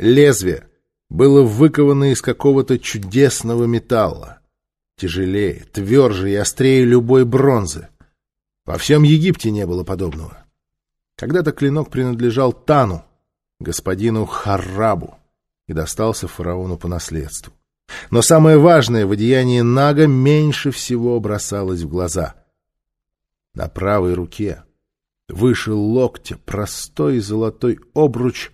Лезвие было выковано из какого-то чудесного металла. Тяжелее, тверже и острее любой бронзы. Во всем Египте не было подобного. Когда-то клинок принадлежал Тану, господину Харрабу, и достался фараону по наследству. Но самое важное в одеянии Нага меньше всего бросалось в глаза. На правой руке, выше локтя, простой золотой обруч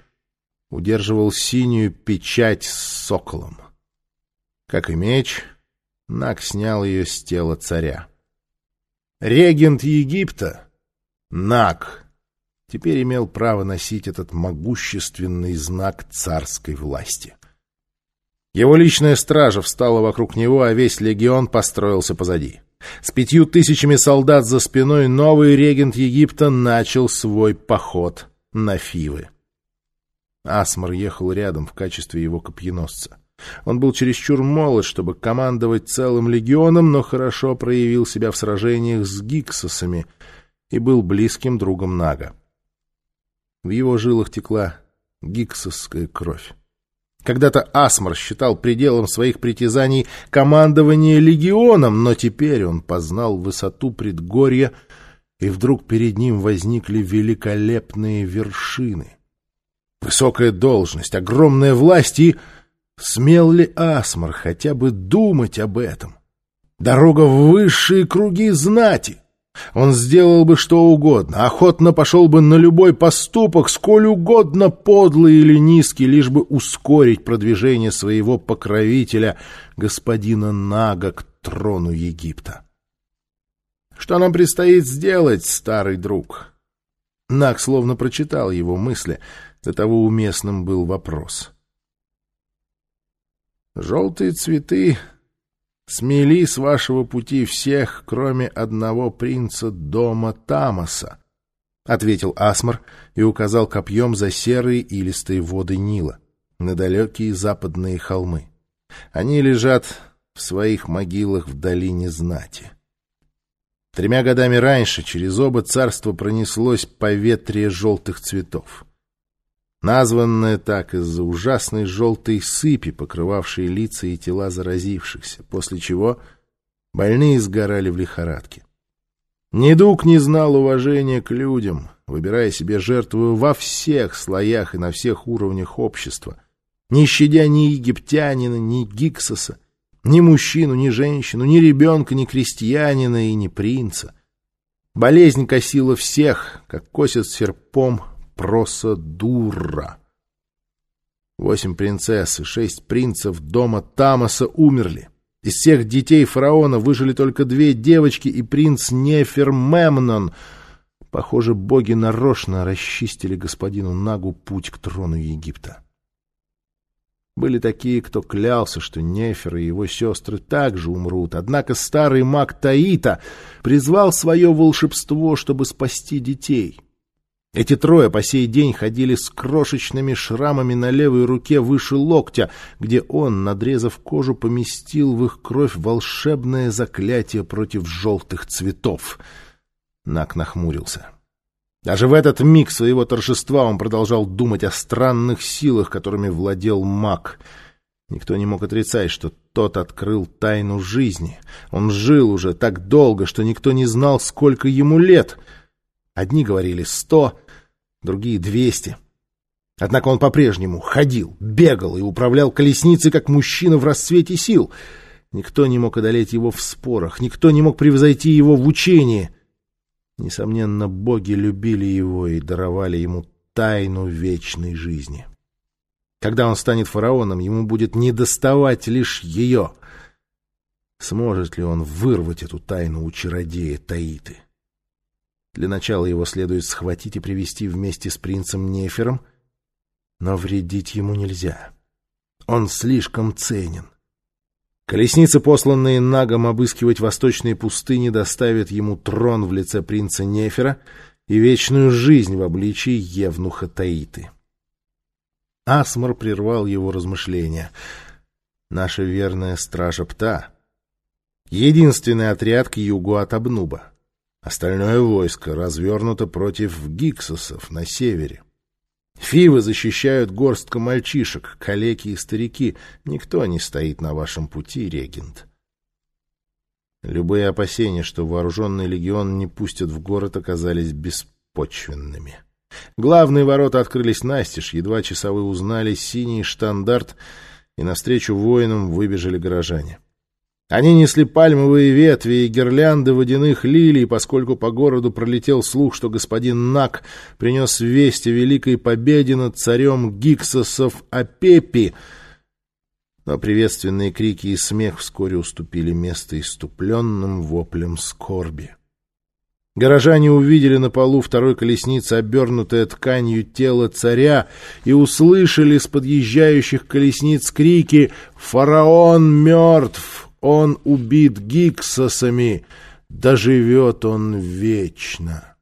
удерживал синюю печать с соколом. Как и меч, Наг снял ее с тела царя. Регент Египта, Наг, теперь имел право носить этот могущественный знак царской власти. Его личная стража встала вокруг него, а весь легион построился позади. С пятью тысячами солдат за спиной новый регент Египта начал свой поход на Фивы. Асмар ехал рядом в качестве его копьеносца. Он был чересчур молод, чтобы командовать целым легионом, но хорошо проявил себя в сражениях с гиксосами и был близким другом Нага. В его жилах текла гиксосская кровь. Когда-то Асмар считал пределом своих притязаний командование легионом, но теперь он познал высоту предгорья, и вдруг перед ним возникли великолепные вершины. Высокая должность, огромная власть и Смел ли Асмар хотя бы думать об этом? Дорога в высшие круги знати. Он сделал бы что угодно, охотно пошел бы на любой поступок, сколь угодно подлый или низкий, лишь бы ускорить продвижение своего покровителя, господина Нага, к трону Египта. Что нам предстоит сделать, старый друг? Наг словно прочитал его мысли, до того уместным был вопрос — Желтые цветы смели с вашего пути всех, кроме одного принца дома Тамаса, — ответил Асмар и указал копьем за серые илистые воды Нила, на далекие западные холмы. Они лежат в своих могилах в долине знати. Тремя годами раньше через оба царства пронеслось поветрие желтых цветов названная так из-за ужасной желтой сыпи, покрывавшей лица и тела заразившихся, после чего больные сгорали в лихорадке. Недуг не знал уважения к людям, выбирая себе жертву во всех слоях и на всех уровнях общества, не щадя ни египтянина, ни гиксоса, ни мужчину, ни женщину, ни ребенка, ни крестьянина и ни принца. Болезнь косила всех, как косят серпом Просодура. Восемь принцесс и шесть принцев дома Тамаса умерли. Из всех детей фараона выжили только две девочки и принц Нефермемнон. Похоже, боги нарочно расчистили господину Нагу путь к трону Египта. Были такие, кто клялся, что Нефер и его сестры также умрут. Однако старый маг Таита призвал свое волшебство, чтобы спасти детей. Эти трое по сей день ходили с крошечными шрамами на левой руке выше локтя, где он, надрезав кожу, поместил в их кровь волшебное заклятие против желтых цветов. Нак нахмурился. Даже в этот миг своего торжества он продолжал думать о странных силах, которыми владел маг. Никто не мог отрицать, что тот открыл тайну жизни. Он жил уже так долго, что никто не знал, сколько ему лет. Одни говорили сто, другие — двести. Однако он по-прежнему ходил, бегал и управлял колесницей, как мужчина в расцвете сил. Никто не мог одолеть его в спорах, никто не мог превзойти его в учении. Несомненно, боги любили его и даровали ему тайну вечной жизни. Когда он станет фараоном, ему будет недоставать лишь ее. Сможет ли он вырвать эту тайну у чародея Таиты? Для начала его следует схватить и привести вместе с принцем Нефером, но вредить ему нельзя. Он слишком ценен. Колесницы, посланные Нагом обыскивать восточные пустыни, доставят ему трон в лице принца Нефера и вечную жизнь в обличии Евнуха Таиты. Асмар прервал его размышления. Наша верная стража Пта — единственный отряд к югу от Абнуба. Остальное войско развернуто против гиксосов на севере. Фивы защищают горстка мальчишек, калеки и старики. Никто не стоит на вашем пути, регент. Любые опасения, что вооруженный легион не пустят в город, оказались беспочвенными. Главные ворота открылись настежь, едва часовые узнали синий штандарт, и навстречу воинам выбежали горожане. Они несли пальмовые ветви и гирлянды водяных лилий, поскольку по городу пролетел слух, что господин Нак принес весть о великой победе над царем Гиксосов Апепи. Но приветственные крики и смех вскоре уступили место иступленным воплям скорби. Горожане увидели на полу второй колесницы обернутое тканью тело царя и услышали с подъезжающих колесниц крики «Фараон мертв!» Он убит гиксосами, доживет он вечно.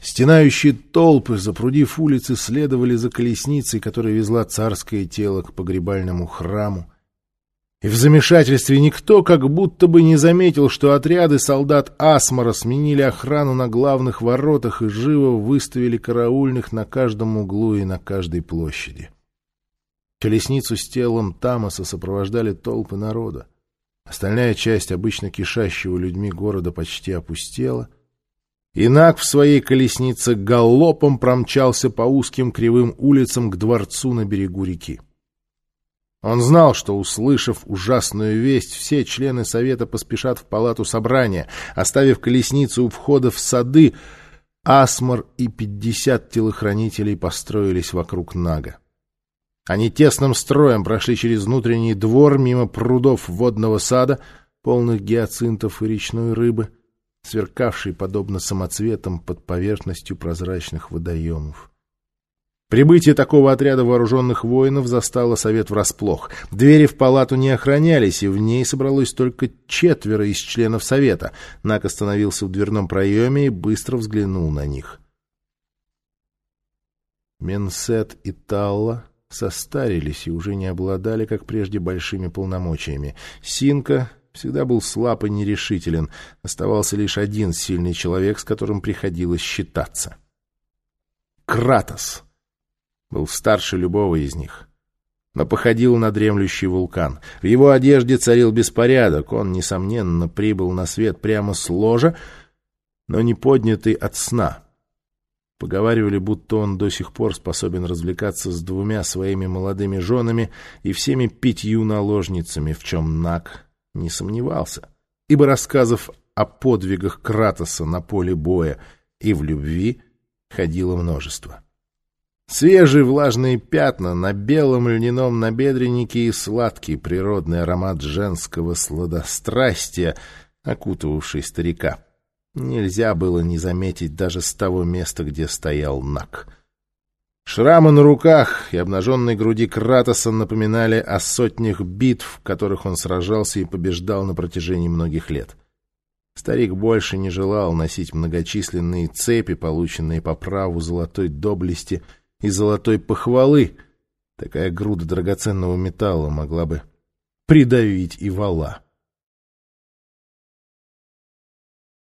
Стенающие толпы, запрудив улицы, следовали за колесницей, которая везла царское тело к погребальному храму. И в замешательстве никто как будто бы не заметил, что отряды солдат Асмара сменили охрану на главных воротах и живо выставили караульных на каждом углу и на каждой площади. Колесницу с телом Тамаса сопровождали толпы народа. Остальная часть обычно кишащего людьми города почти опустела. Инак в своей колеснице галопом промчался по узким кривым улицам к дворцу на берегу реки. Он знал, что, услышав ужасную весть, все члены совета поспешат в палату собрания, оставив колесницу у входа в сады, Асмар и пятьдесят телохранителей построились вокруг Нага. Они тесным строем прошли через внутренний двор мимо прудов водного сада, полных гиацинтов и речной рыбы, сверкавшей подобно самоцветам под поверхностью прозрачных водоемов. Прибытие такого отряда вооруженных воинов застало совет врасплох. Двери в палату не охранялись, и в ней собралось только четверо из членов совета. Нак остановился в дверном проеме и быстро взглянул на них. Менсет и Талла состарились и уже не обладали, как прежде, большими полномочиями. Синка всегда был слаб и нерешителен. Оставался лишь один сильный человек, с которым приходилось считаться. Кратос был старше любого из них, но походил на дремлющий вулкан. В его одежде царил беспорядок. Он, несомненно, прибыл на свет прямо с ложа, но не поднятый от сна — Поговаривали, будто он до сих пор способен развлекаться с двумя своими молодыми женами и всеми пятью наложницами, в чем Нак не сомневался, ибо рассказов о подвигах Кратоса на поле боя и в любви ходило множество. Свежие влажные пятна на белом льняном набедреннике и сладкий природный аромат женского сладострастия, окутывавший старика. Нельзя было не заметить даже с того места, где стоял Нак. Шрамы на руках и обнаженной груди Кратоса напоминали о сотнях битв, в которых он сражался и побеждал на протяжении многих лет. Старик больше не желал носить многочисленные цепи, полученные по праву золотой доблести и золотой похвалы. Такая груда драгоценного металла могла бы придавить и вала.